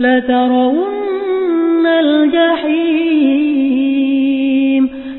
لترون